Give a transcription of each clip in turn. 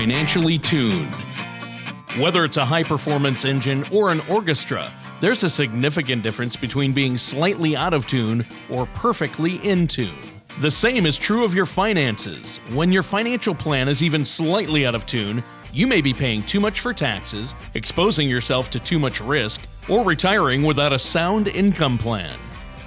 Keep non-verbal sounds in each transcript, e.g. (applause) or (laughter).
financially tuned. Whether it's a high performance engine or an orchestra, there's a significant difference between being slightly out of tune or perfectly in tune. The same is true of your finances. When your financial plan is even slightly out of tune, you may be paying too much for taxes, exposing yourself to too much risk, or retiring without a sound income plan.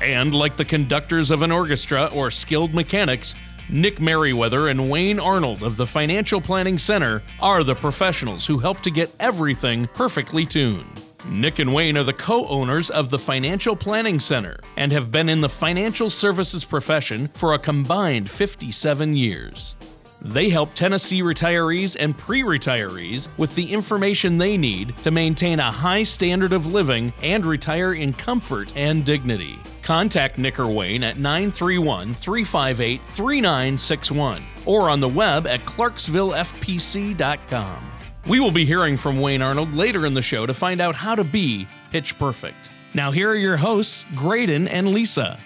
And like the conductors of an orchestra or skilled mechanics, Nick Merriweather and Wayne Arnold of the Financial Planning Center are the professionals who help to get everything perfectly tuned. Nick and Wayne are the co owners of the Financial Planning Center and have been in the financial services profession for a combined 57 years. They help Tennessee retirees and pre retirees with the information they need to maintain a high standard of living and retire in comfort and dignity. Contact Nick or Wayne at 931 358 3961 or on the web at clarksvillefpc.com. We will be hearing from Wayne Arnold later in the show to find out how to be pitch perfect. Now, here are your hosts, Graydon and Lisa.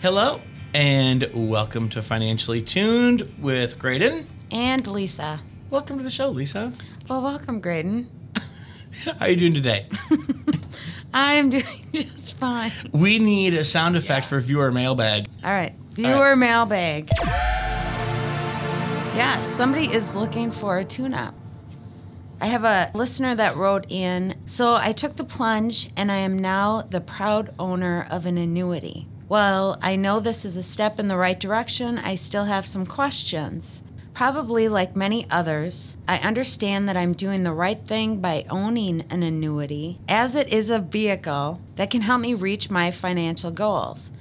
Hello, and welcome to Financially Tuned with Graydon. And Lisa. Welcome to the show, Lisa. Well, welcome, Graydon. (laughs) How are you doing today? (laughs) I'm doing (laughs) just fine. We need a sound effect for viewer mailbag. All right, viewer mailbag. Yes, somebody is looking for a tune up. I have a listener that wrote in So I took the plunge and I am now the proud owner of an annuity. Well, I know this is a step in the right direction. I still have some questions. Probably like many others, I understand that I'm doing the right thing by owning an annuity, as it is a vehicle that can help me reach my financial goals.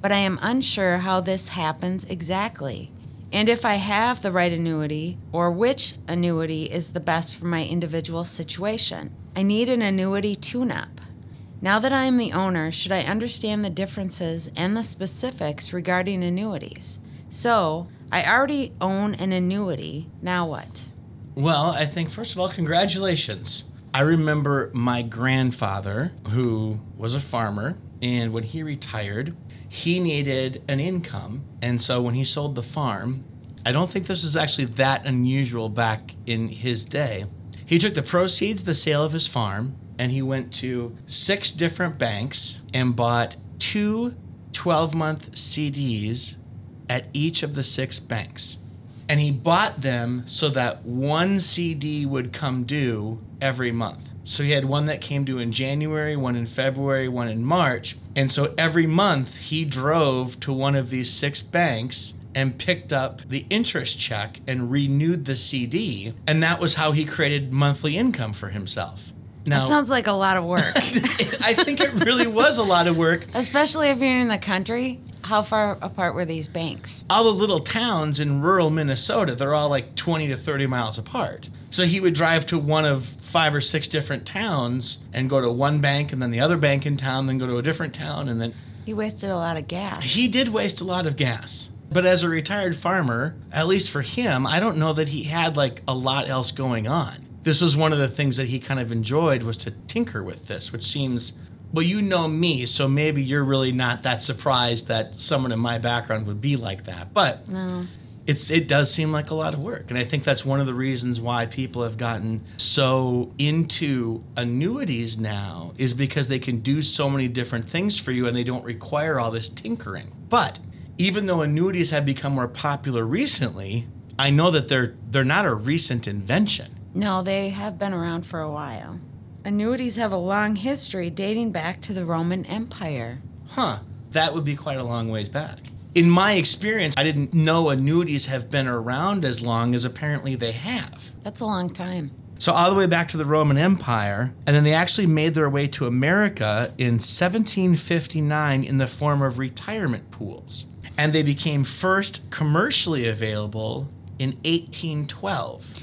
But I am unsure how this happens exactly, and if I have the right annuity, or which annuity is the best for my individual situation. I need an annuity tune up. Now that I am the owner, should I understand the differences and the specifics regarding annuities? So, I already own an annuity. Now what? Well, I think, first of all, congratulations. I remember my grandfather, who was a farmer, and when he retired, he needed an income. And so when he sold the farm, I don't think this is actually that unusual back in his day. He took the proceeds the sale of his farm and he went to six different banks and bought two 12 month CDs at each of the six banks. And he bought them so that one CD would come due every month. So he had one that came due in January, one in February, one in March. And so every month he drove to one of these six banks and picked up the interest check and renewed the CD. And that was how he created monthly income for himself. Now, That sounds like a lot of work, (laughs) I think it really was a lot of work. especially if you're in the country. How far apart were these banks? all the little towns in rural Minnesota, they're all like 20 to 30 miles apart. So he would drive to one of five or six different towns and go to one bank and then the other bank in town, then go to a different town. And then He wasted a lot of gas. he did waste a lot of gas. But as a retired farmer, at least for him, I don't know that he had like a lot else going on. This was one of the things that he kind of enjoyed was to tinker with this, which seems well, you know me, so maybe you're really not that surprised that someone in my background would be like that. But it's it does seem like a lot of work. And i think that's one of the reasons why people have gotten so into annuities now is because they can do so many different things for you and they don't require all this tinkering. But even though annuities have become more popular recently i know that they're they're not a recent invention No, they have been around for a while. Annuities have a long history dating back to the Roman Empire. huh that would be quite a long ways back in my experience i didn't know annuities have been around as long as apparently they have That's a long time. So all the way back to the Roman Empire, and then they actually made their way to America in 1759 in the form of retirement pools. And they became first commercially available in 1812.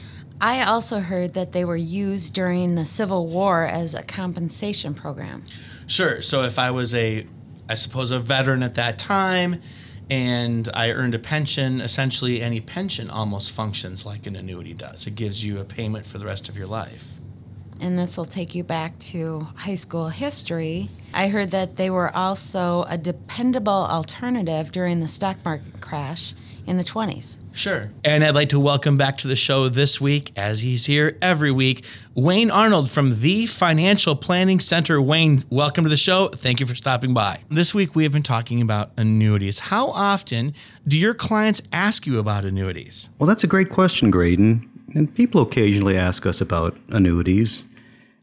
I also heard that they were used during the Civil War as a compensation program. Sure, so if I was a I suppose a veteran at that time and I earned a pension, essentially any pension almost functions like an annuity does. It gives you a payment for the rest of your life. And this will take you back to high school history. I heard that they were also a dependable alternative during the stock market crash in the 20s. Sure. And I'd like to welcome back to the show this week, as he's here every week, Wayne Arnold from the Financial Planning Center. Wayne, welcome to the show. Thank you for stopping by. This week we have been talking about annuities. How often do your clients ask you about annuities? Well, that's a great question, Graydon. And people occasionally ask us about annuities.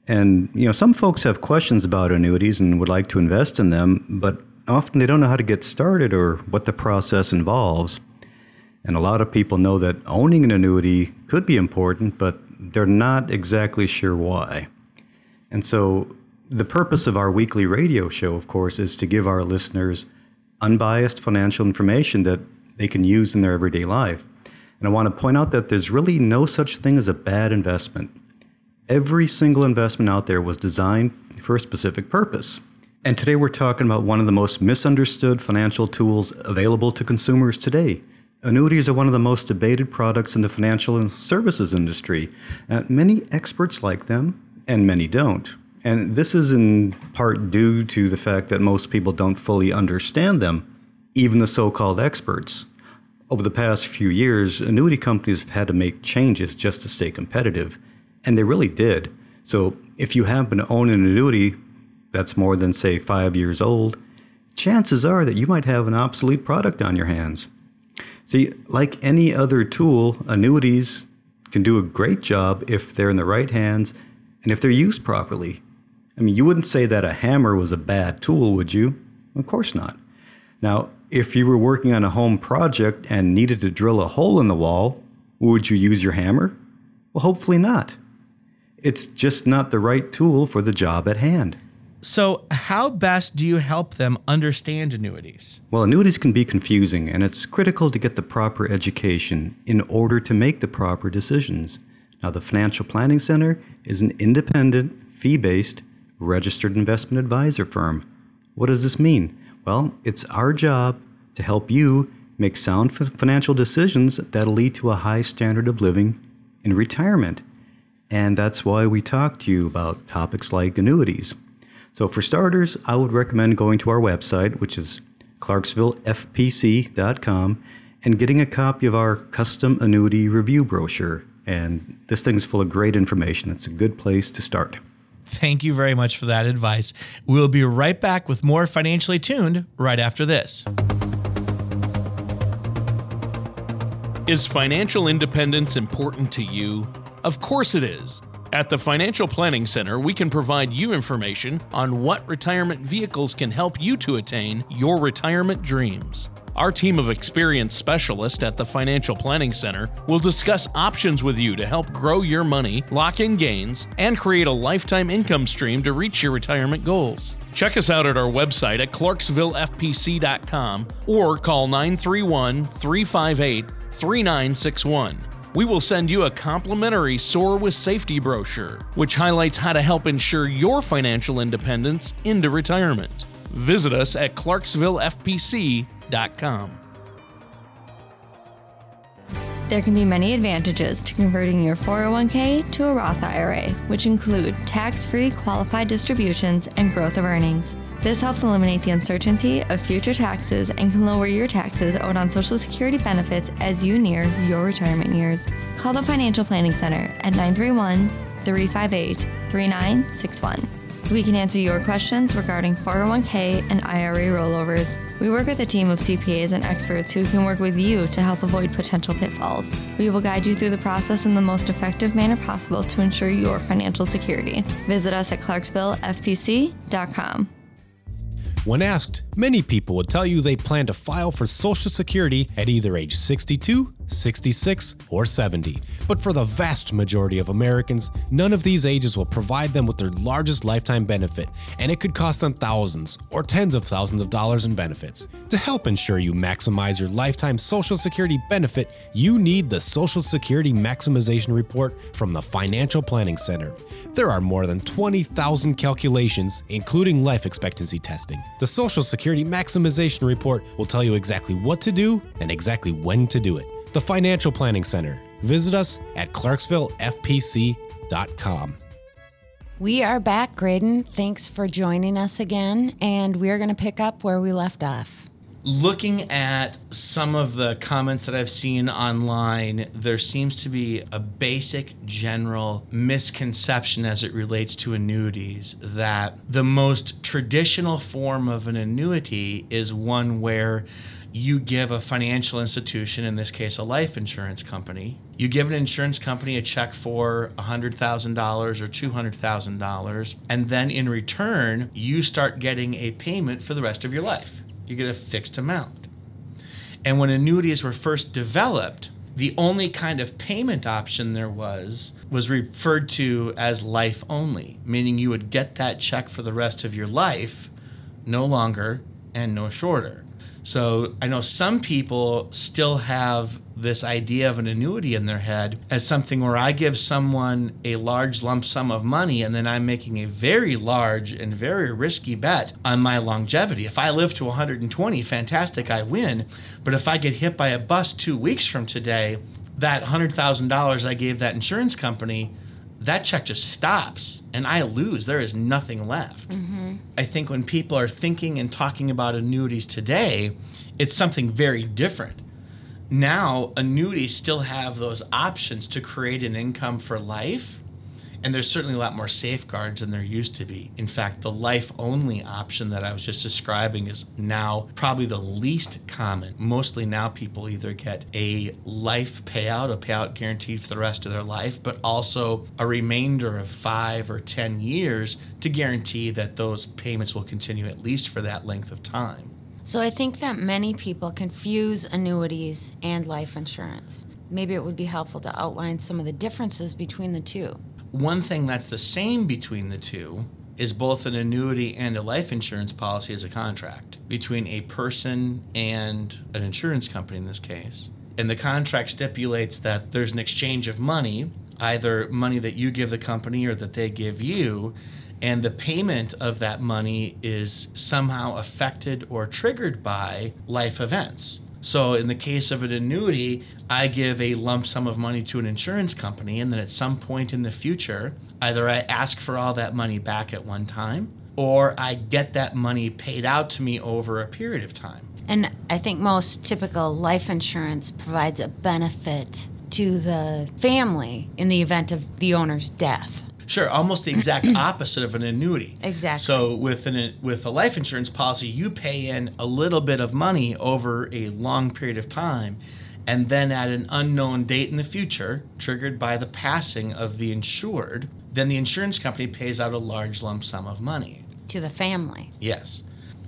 And, you know, some folks have questions about annuities and would like to invest in them, but often they don't know how to get started or what the process involves. And a lot of people know that owning an annuity could be important, but they're not exactly sure why. And so, the purpose of our weekly radio show, of course, is to give our listeners unbiased financial information that they can use in their everyday life. And I want to point out that there's really no such thing as a bad investment. Every single investment out there was designed for a specific purpose. And today we're talking about one of the most misunderstood financial tools available to consumers today. Annuities are one of the most debated products in the financial and services industry. Uh, many experts like them, and many don't. And this is in part due to the fact that most people don't fully understand them, even the so called experts. Over the past few years, annuity companies have had to make changes just to stay competitive. And they really did. So if you happen to own an annuity that's more than, say, five years old, chances are that you might have an obsolete product on your hands. See, like any other tool, annuities can do a great job if they're in the right hands and if they're used properly. I mean, you wouldn't say that a hammer was a bad tool, would you? Of course not. Now, if you were working on a home project and needed to drill a hole in the wall, would you use your hammer? Well, hopefully not. It's just not the right tool for the job at hand. So, how best do you help them understand annuities? Well, annuities can be confusing, and it's critical to get the proper education in order to make the proper decisions. Now, the Financial Planning Center is an independent, fee based, registered investment advisor firm. What does this mean? Well, it's our job to help you make sound financial decisions that'll lead to a high standard of living in retirement. And that's why we talk to you about topics like annuities. So, for starters, I would recommend going to our website, which is clarksvillefpc.com, and getting a copy of our custom annuity review brochure. And this thing's full of great information. It's a good place to start. Thank you very much for that advice. We'll be right back with more Financially Tuned right after this. Is financial independence important to you? Of course it is. At the Financial Planning Center, we can provide you information on what retirement vehicles can help you to attain your retirement dreams. Our team of experienced specialists at the Financial Planning Center will discuss options with you to help grow your money, lock in gains, and create a lifetime income stream to reach your retirement goals. Check us out at our website at clarksvillefpc.com or call 931 358 3961 we will send you a complimentary Soar with Safety brochure, which highlights how to help ensure your financial independence into retirement. Visit us at clarksvillefpc.com. There can be many advantages to converting your 401k to a Roth IRA, which include tax free qualified distributions and growth of earnings. This helps eliminate the uncertainty of future taxes and can lower your taxes owed on Social Security benefits as you near your retirement years. Call the Financial Planning Center at 931 358 3961. We can answer your questions regarding 401k and IRA rollovers. We work with a team of CPAs and experts who can work with you to help avoid potential pitfalls. We will guide you through the process in the most effective manner possible to ensure your financial security. Visit us at clarksvillefpc.com. When asked, many people would tell you they plan to file for Social Security at either age 62, 66, or 70. But for the vast majority of Americans, none of these ages will provide them with their largest lifetime benefit, and it could cost them thousands or tens of thousands of dollars in benefits. To help ensure you maximize your lifetime Social Security benefit, you need the Social Security Maximization Report from the Financial Planning Center. There are more than 20,000 calculations, including life expectancy testing. The Social Security Maximization Report will tell you exactly what to do and exactly when to do it. The Financial Planning Center. Visit us at clarksvillefpc.com. We are back, Graydon. Thanks for joining us again, and we are going to pick up where we left off. Looking at some of the comments that I've seen online, there seems to be a basic general misconception as it relates to annuities that the most traditional form of an annuity is one where you give a financial institution, in this case a life insurance company, you give an insurance company a check for $100,000 or $200,000, and then in return, you start getting a payment for the rest of your life you get a fixed amount. And when annuities were first developed, the only kind of payment option there was was referred to as life only, meaning you would get that check for the rest of your life, no longer and no shorter. So I know some people still have this idea of an annuity in their head as something where I give someone a large lump sum of money and then I'm making a very large and very risky bet on my longevity. If I live to 120, fantastic, I win. But if I get hit by a bus two weeks from today, that $100,000 I gave that insurance company, that check just stops and I lose. There is nothing left. Mm-hmm. I think when people are thinking and talking about annuities today, it's something very different. Now, annuities still have those options to create an income for life, and there's certainly a lot more safeguards than there used to be. In fact, the life only option that I was just describing is now probably the least common. Mostly now people either get a life payout, a payout guaranteed for the rest of their life, but also a remainder of five or 10 years to guarantee that those payments will continue at least for that length of time. So I think that many people confuse annuities and life insurance. Maybe it would be helpful to outline some of the differences between the two. One thing that's the same between the two is both an annuity and a life insurance policy as a contract between a person and an insurance company in this case. And the contract stipulates that there's an exchange of money, either money that you give the company or that they give you, and the payment of that money is somehow affected or triggered by life events. So, in the case of an annuity, I give a lump sum of money to an insurance company, and then at some point in the future, either I ask for all that money back at one time, or I get that money paid out to me over a period of time. And I think most typical life insurance provides a benefit to the family in the event of the owner's death. Sure, almost the exact (clears throat) opposite of an annuity. Exactly. So with an with a life insurance policy, you pay in a little bit of money over a long period of time, and then at an unknown date in the future, triggered by the passing of the insured, then the insurance company pays out a large lump sum of money to the family. Yes.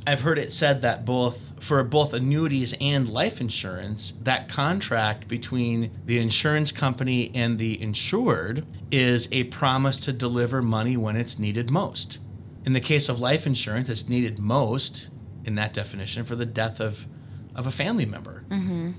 I've heard it said that both for both annuities and life insurance, that contract between the insurance company and the insured is a promise to deliver money when it's needed most. In the case of life insurance, it's needed most in that definition for the death of, of a family member. Mm-hmm.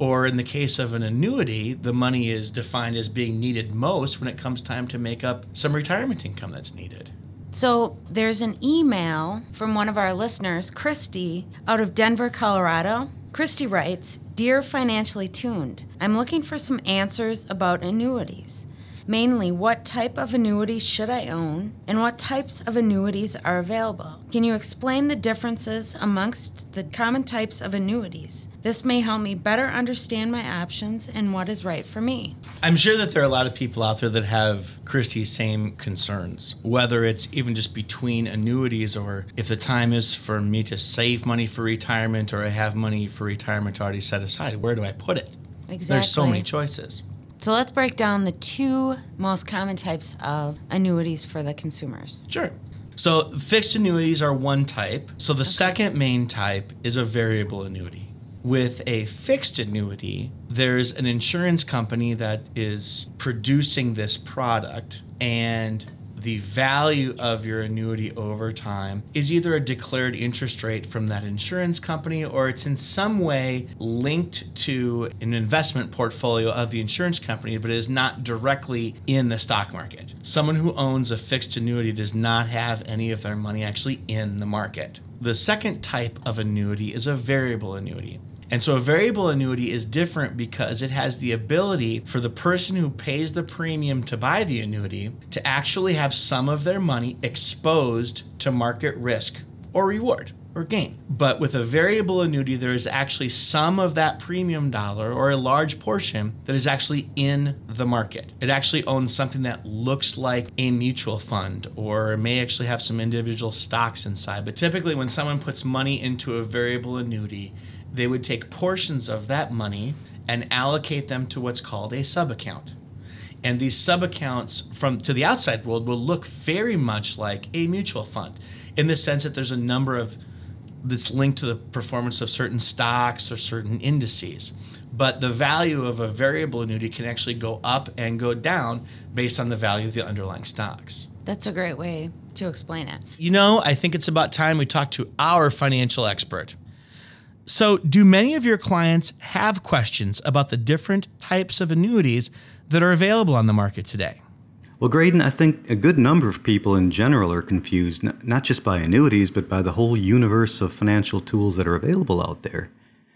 Or in the case of an annuity, the money is defined as being needed most when it comes time to make up some retirement income that's needed. So there's an email from one of our listeners, Christy, out of Denver, Colorado. Christy writes Dear Financially Tuned, I'm looking for some answers about annuities. Mainly, what type of annuities should I own and what types of annuities are available? Can you explain the differences amongst the common types of annuities? This may help me better understand my options and what is right for me. I'm sure that there are a lot of people out there that have Christie's same concerns, whether it's even just between annuities or if the time is for me to save money for retirement or I have money for retirement already set aside. Where do I put it? Exactly. There's so many choices. So let's break down the two most common types of annuities for the consumers. Sure. So fixed annuities are one type. So the okay. second main type is a variable annuity. With a fixed annuity, there's an insurance company that is producing this product and the value of your annuity over time is either a declared interest rate from that insurance company or it's in some way linked to an investment portfolio of the insurance company, but is not directly in the stock market. Someone who owns a fixed annuity does not have any of their money actually in the market. The second type of annuity is a variable annuity. And so a variable annuity is different because it has the ability for the person who pays the premium to buy the annuity to actually have some of their money exposed to market risk or reward. or gain. But with a variable annuity, there is actually some of that premium dollar or a large portion that is actually in the market. It actually owns something that looks like a mutual fund or may actually have some individual stocks inside. But typically, when someone puts money into a variable annuity, they would take portions of that money and allocate them to what's called a sub account. And these sub accounts from to the outside world will look very much like a mutual fund in the sense that there's a number of that's linked to the performance of certain stocks or certain indices. But the value of a variable annuity can actually go up and go down based on the value of the underlying stocks. That's a great way to explain it. You know, I think it's about time we talk to our financial expert. So, do many of your clients have questions about the different types of annuities that are available on the market today? Well, Graydon, I think a good number of people in general are confused, not just by annuities, but by the whole universe of financial tools that are available out there.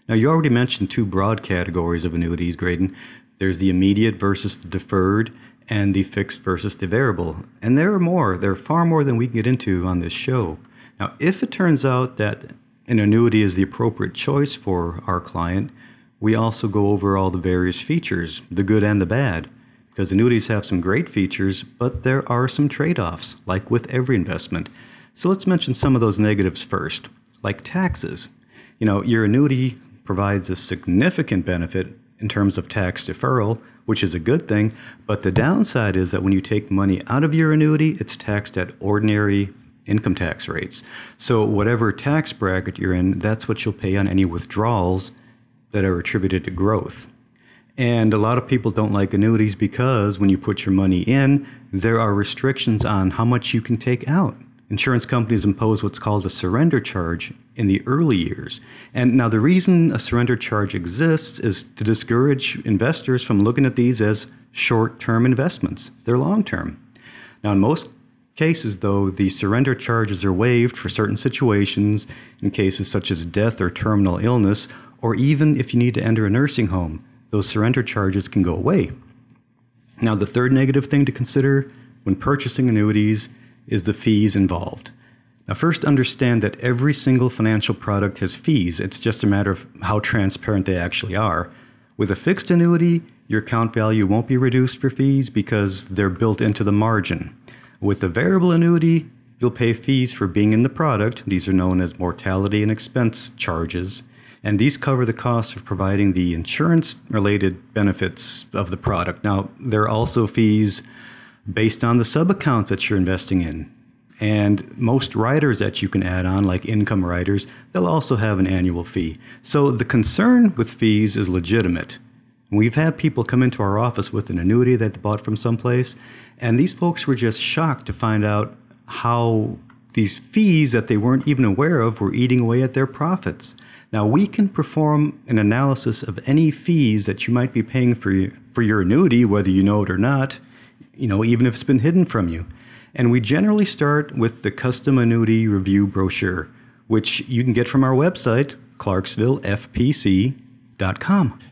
Now, you already mentioned two broad categories of annuities, Graydon. There's the immediate versus the deferred, and the fixed versus the variable. And there are more, there are far more than we can get into on this show. Now, if it turns out that an annuity is the appropriate choice for our client, we also go over all the various features, the good and the bad, because annuities have some great features, but there are some trade offs, like with every investment. So let's mention some of those negatives first, like taxes. You know, your annuity provides a significant benefit in terms of tax deferral, which is a good thing, but the downside is that when you take money out of your annuity, it's taxed at ordinary income tax rates. So, whatever tax bracket you're in, that's what you'll pay on any withdrawals that are attributed to growth. And a lot of people don't like annuities because when you put your money in, there are restrictions on how much you can take out. Insurance companies impose what's called a surrender charge in the early years. And now, the reason a surrender charge exists is to discourage investors from looking at these as short term investments. They're long term. Now, in most cases, though, the surrender charges are waived for certain situations, in cases such as death or terminal illness, or even if you need to enter a nursing home, those surrender charges can go away. Now, the third negative thing to consider when purchasing annuities is the fees involved. Now, first, understand that every single financial product has fees. It's just a matter of how transparent they actually are. With a fixed annuity, your account value won't be reduced for fees because they're built into the margin. With a variable annuity, you'll pay fees for being in the product. These are known as mortality and expense charges. And these cover the cost of providing the insurance related benefits of the product. Now, there are also fees based on the sub accounts that you're investing in. And most riders that you can add on, like income riders, they'll also have an annual fee. So the concern with fees is legitimate. We've had people come into our office with an annuity that they bought from someplace, and these folks were just shocked to find out how these fees that they weren't even aware of were eating away at their profits. Now, we can perform an analysis of any fees that you might be paying for your, for your annuity, whether you know it or not, you know, even if it's been hidden from you. And we generally start with the custom annuity review brochure, which you can get from our website, clarksvillefpc.com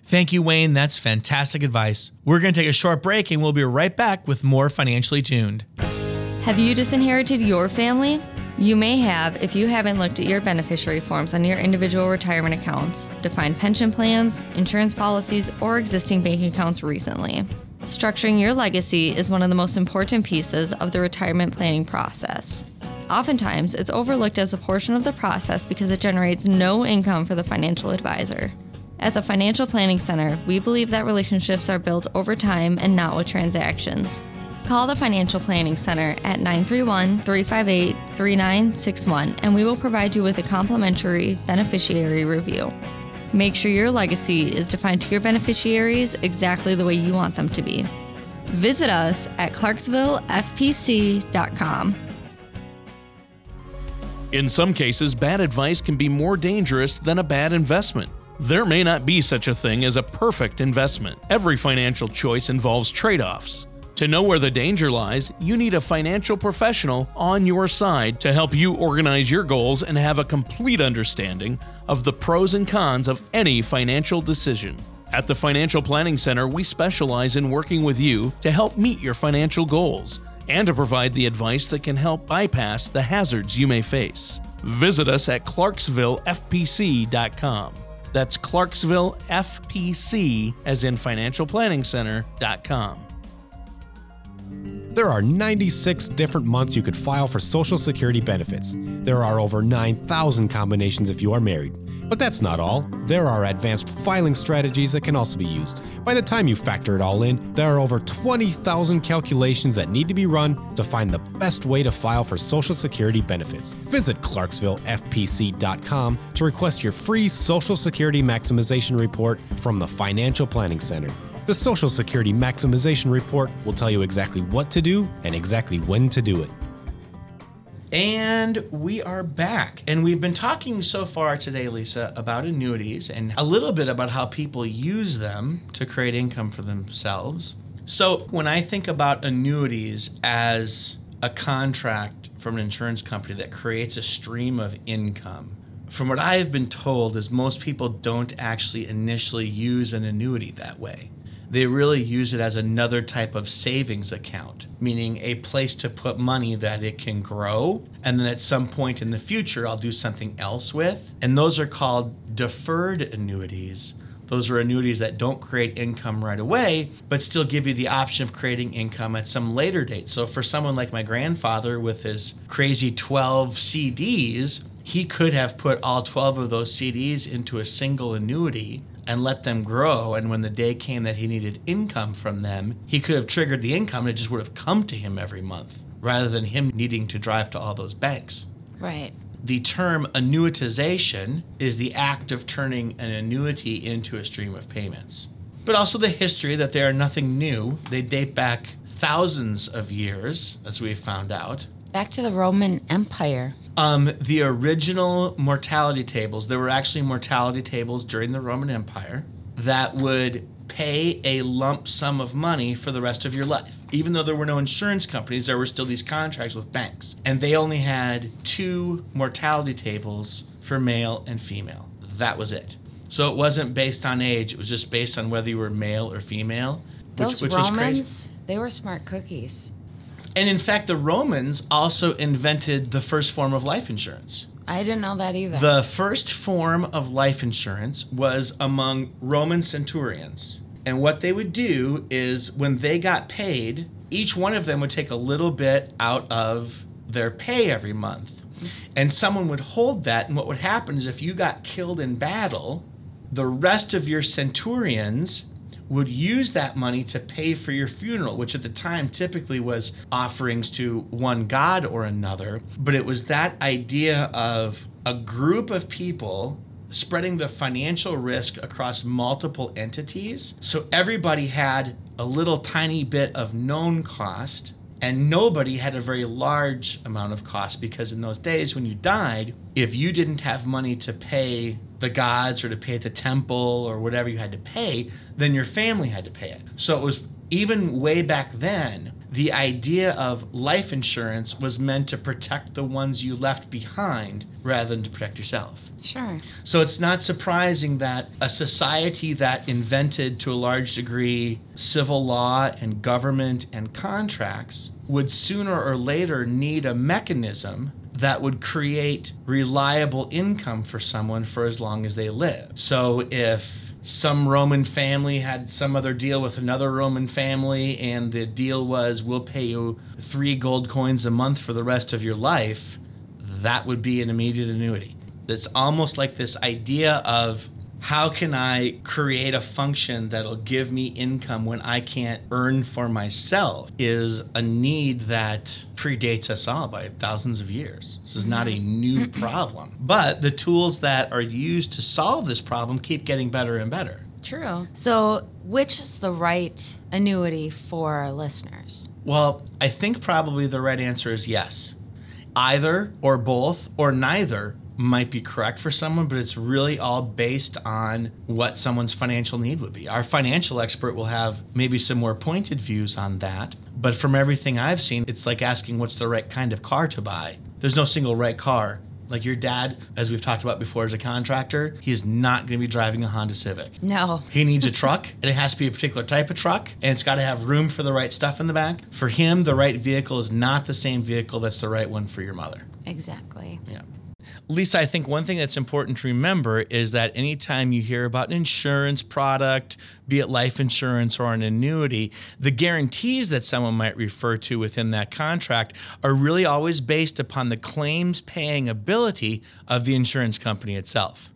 Thank you, Wayne. That's fantastic advice. We're going to take a short break and we'll be right back with more Financially Tuned. Have you disinherited your family? You may have if you haven't looked at your beneficiary forms on your individual retirement accounts, defined pension plans, insurance policies, or existing bank accounts recently. Structuring your legacy is one of the most important pieces of the retirement planning process. Oftentimes, it's overlooked as a portion of the process because it generates no income for the financial advisor. At the Financial Planning Center, we believe that relationships are built over time and not with transactions. Call the Financial Planning Center at 931 358 3961 and we will provide you with a complimentary beneficiary review. Make sure your legacy is defined to your beneficiaries exactly the way you want them to be. Visit us at clarksvillefpc.com. In some cases, bad advice can be more dangerous than a bad investment. There may not be such a thing as a perfect investment. Every financial choice involves trade offs. To know where the danger lies, you need a financial professional on your side to help you organize your goals and have a complete understanding of the pros and cons of any financial decision. At the Financial Planning Center, we specialize in working with you to help meet your financial goals and to provide the advice that can help bypass the hazards you may face. Visit us at clarksvillefpc.com. That's Clarksville FPC, as in financial planning center.com. There are 96 different months you could file for Social Security benefits. There are over 9,000 combinations if you are married. But that's not all. There are advanced filing strategies that can also be used. By the time you factor it all in, there are over 20,000 calculations that need to be run to find the best way to file for Social Security benefits. Visit clarksvillefpc.com to request your free Social Security maximization report from the Financial Planning Center. The Social Security Maximization Report will tell you exactly what to do and exactly when to do it. And we are back. And we've been talking so far today, Lisa, about annuities and a little bit about how people use them to create income for themselves. So, when I think about annuities as a contract from an insurance company that creates a stream of income, from what I have been told is most people don't actually initially use an annuity that way they really use it as another type of savings account, meaning a place to put money that it can grow. And then at some point in the future, I'll do something else with. And those are called deferred annuities. Those are annuities that don't create income right away, but still give you the option of creating income at some later date. So for someone like my grandfather with his crazy 12 CDs, he could have put all 12 of those CDs into a single annuity and let them grow. And when the day came that he needed income from them, he could have triggered the income and it just would have come to him every month rather than him needing to drive to all those banks. Right. The term annuitization is the act of turning an annuity into a stream of payments. But also the history that they are nothing new. They date back thousands of years, as we've found out. Back to the Roman Empire. Um, the original mortality tables, there were actually mortality tables during the Roman Empire that would pay a lump sum of money for the rest of your life. Even though there were no insurance companies, there were still these contracts with banks. And they only had two mortality tables for male and female. That was it. So it wasn't based on age, it was just based on whether you were male or female. Those Romans, they were smart cookies. And in fact, the Romans also invented the first form of life insurance. I didn't know that either. The first form of life insurance was among Roman centurions. And what they would do is when they got paid, each one of them would take a little bit out of their pay every month. And someone would hold that. And what would happen is if you got killed in battle, the rest of your centurions would use that money to pay for your funeral, which at the time typically was offerings to one god or another. But it was that idea of a group of people spreading the financial risk across multiple entities. So everybody had a little tiny bit of known cost and nobody had a very large amount of cost because in those days when you died, if you didn't have money to pay the gods or to pay at the temple or whatever you had to pay, then your family had to pay it. So it was even way back then, the idea of life insurance was meant to protect the ones you left behind rather than to protect yourself. Sure. So it's not surprising that a society that invented to a large degree civil law and government and contracts would sooner or later need a mechanism that would create reliable income for someone for as long as they live. So if some Roman family had some other deal with another Roman family, and the deal was we'll pay you three gold coins a month for the rest of your life, that would be an immediate annuity. It's almost like this idea of how can I create a function that'll give me income when I can't earn for myself is a need that predates us all by thousands of years. This is not a new mm-hmm. problem. But the tools that are used to solve this problem keep getting better and better. True. So, which is the right annuity for our listeners? Well, I think probably the right answer is yes. Either or both or neither might be correct for someone, but it's really all based on what someone's financial need would be. Our financial expert will have maybe some more pointed views on that, but from everything I've seen, it's like asking what's the right kind of car to buy. There's no single right car. Like your dad, as we've talked about before, as a contractor, he is not going to be driving a Honda Civic. No. He needs a truck, and it has to be a particular type of truck, and it's got to have room for the right stuff in the back. For him, the right vehicle is not the same vehicle that's the right one for your mother. Exactly. Yeah. Lisa, I think one thing that's important to remember is that anytime you hear about an insurance product, be it life insurance or an annuity, the guarantees that someone might refer to within that contract are really always based upon the claims paying ability of the insurance company itself.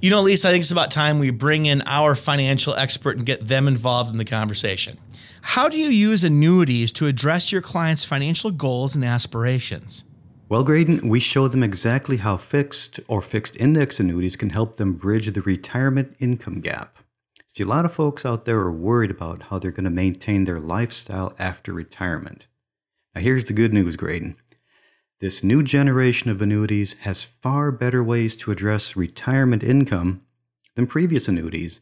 You know, Lisa, I think it's about time we bring in our financial expert and get them involved in the conversation. How do you use annuities to address your clients' financial goals and aspirations? Well, Graydon, we show them exactly how fixed or fixed index annuities can help them bridge the retirement income gap. See, a lot of folks out there are worried about how they're going to maintain their lifestyle after retirement. Now, here's the good news, Graydon. This new generation of annuities has far better ways to address retirement income than previous annuities.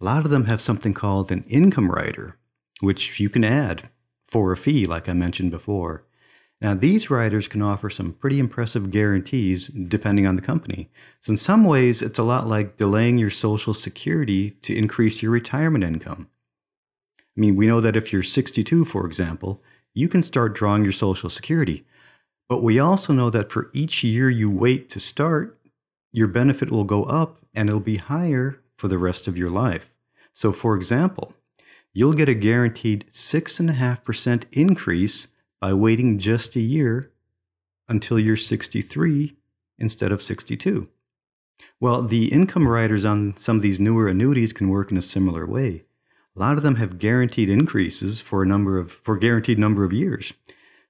A lot of them have something called an income rider, which you can add for a fee, like I mentioned before. Now, these riders can offer some pretty impressive guarantees depending on the company. So, in some ways, it's a lot like delaying your Social Security to increase your retirement income. I mean, we know that if you're 62, for example, you can start drawing your Social Security. But we also know that for each year you wait to start, your benefit will go up and it'll be higher for the rest of your life. So, for example, you'll get a guaranteed 6.5% increase by waiting just a year until you're 63 instead of 62. Well, the income riders on some of these newer annuities can work in a similar way. A lot of them have guaranteed increases for a number of for guaranteed number of years.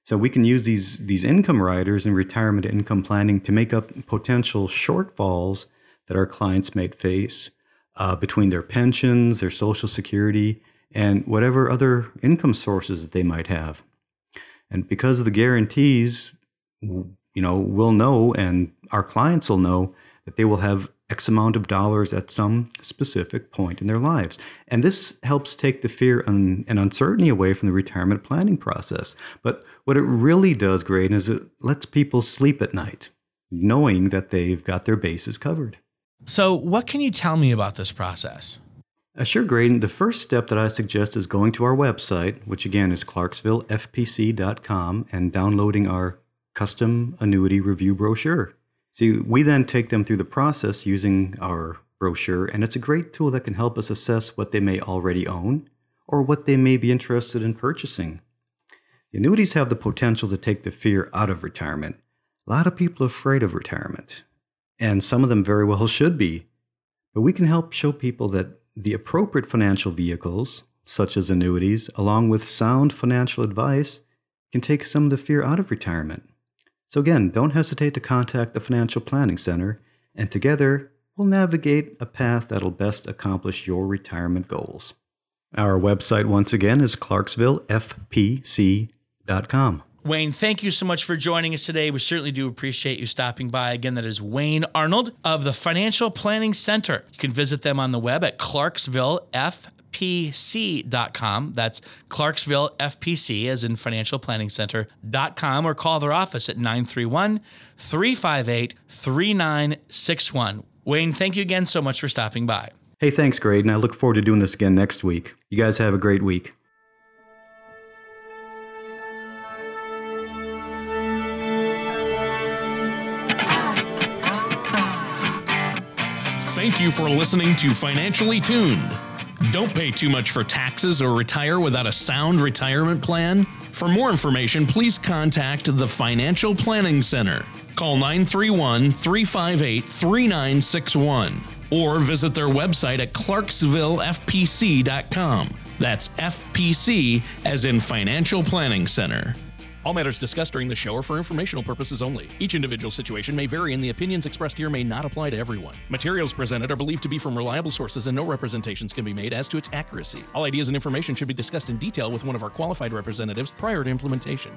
So we can use these these income riders in retirement income planning to make up potential shortfalls that our clients might face uh, between their pensions, their social security, and whatever other income sources that they might have. And because of the guarantees, you know, we'll know and our clients will know that they will have X amount of dollars at some specific point in their lives. And this helps take the fear and, uncertainty away from the retirement planning process. But what it really does, Graydon, is it lets people sleep at night, knowing that they've got their bases covered. So, what can you tell me about this process? Uh, sure, Graydon. The first step that I suggest is going to our website, which again is clarksvillefpc.com, and downloading our custom annuity review brochure. See, we then take them through the process using our brochure, and it's a great tool that can help us assess what they may already own or what they may be interested in purchasing. The annuities have the potential to take the fear out of retirement. A lot of people are afraid of retirement, and some of them very well should be. But we can help show people that the appropriate financial vehicles, such as annuities, along with sound financial advice, can take some of the fear out of retirement. So, again, don't hesitate to contact the Financial Planning Center, and together we'll navigate a path that'll best accomplish your retirement goals. Our website, once again, is clarksvillefpc.com. Wayne, thank you so much for joining us today. We certainly do appreciate you stopping by. Again, that is Wayne Arnold of the Financial Planning Center. You can visit them on the web at clarksvillefpc.com. That's Clarksville FPC, as in Financial Planning Center.com, or call their office at 931 358 3961. Wayne, thank you again so much for stopping by. Hey, thanks, Graydon. I look forward to doing this again next week. You guys have a great week. Thank you for listening to Financially Tuned. Don't pay too much for taxes or retire without a sound retirement plan. For more information, please contact the Financial Planning Center. Call 931 358 3961 or visit their website at clarksvillefpc.com. That's FPC as in Financial Planning Center. All matters discussed during the show are for informational purposes only. Each individual situation may vary, and the opinions expressed here may not apply to everyone. Materials presented are believed to be from reliable sources, and no representations can be made as to its accuracy. All ideas and information should be discussed in detail with one of our qualified representatives prior to implementation.